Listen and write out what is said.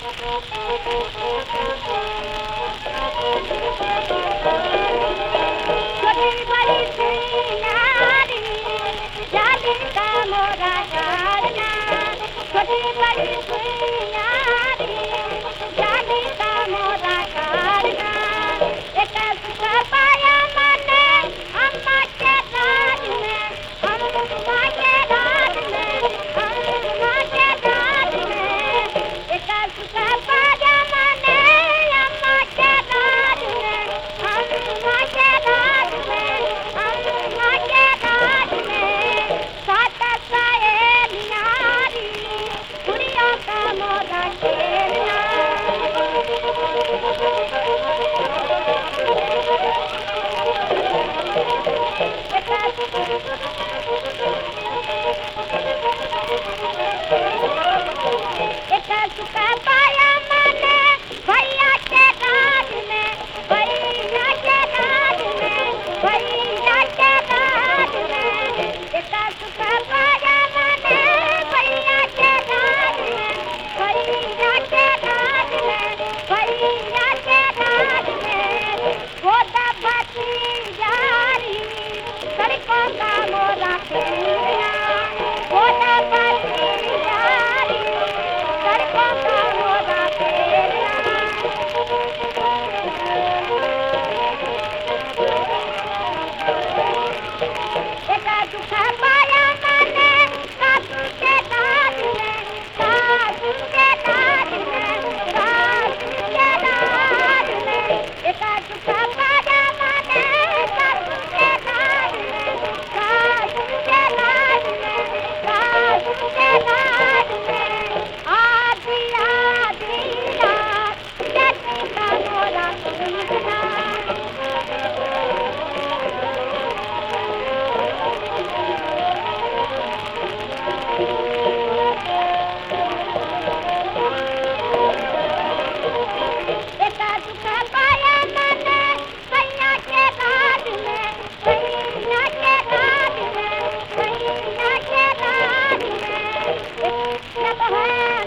Thank you. Goodbye. Thank you. ہے